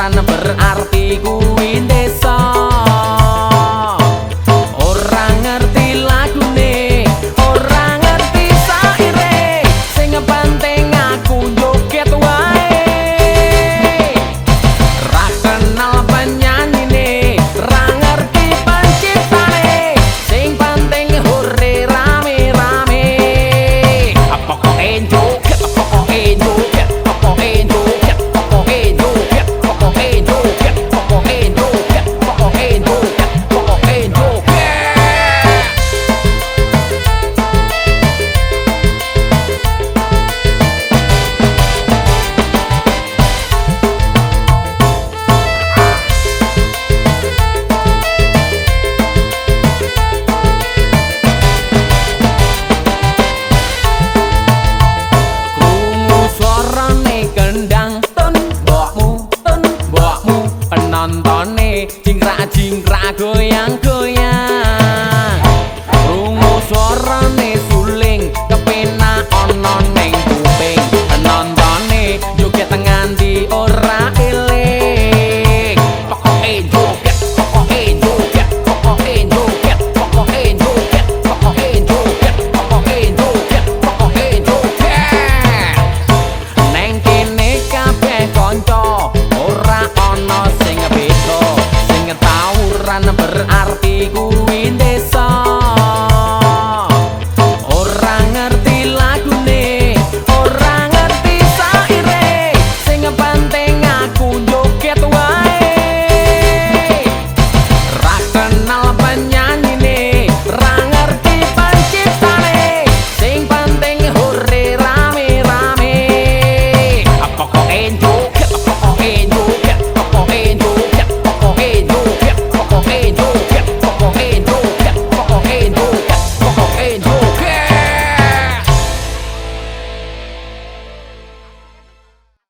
ora berarti kuwi desa. Ra goyang goyang Rungu suara nesu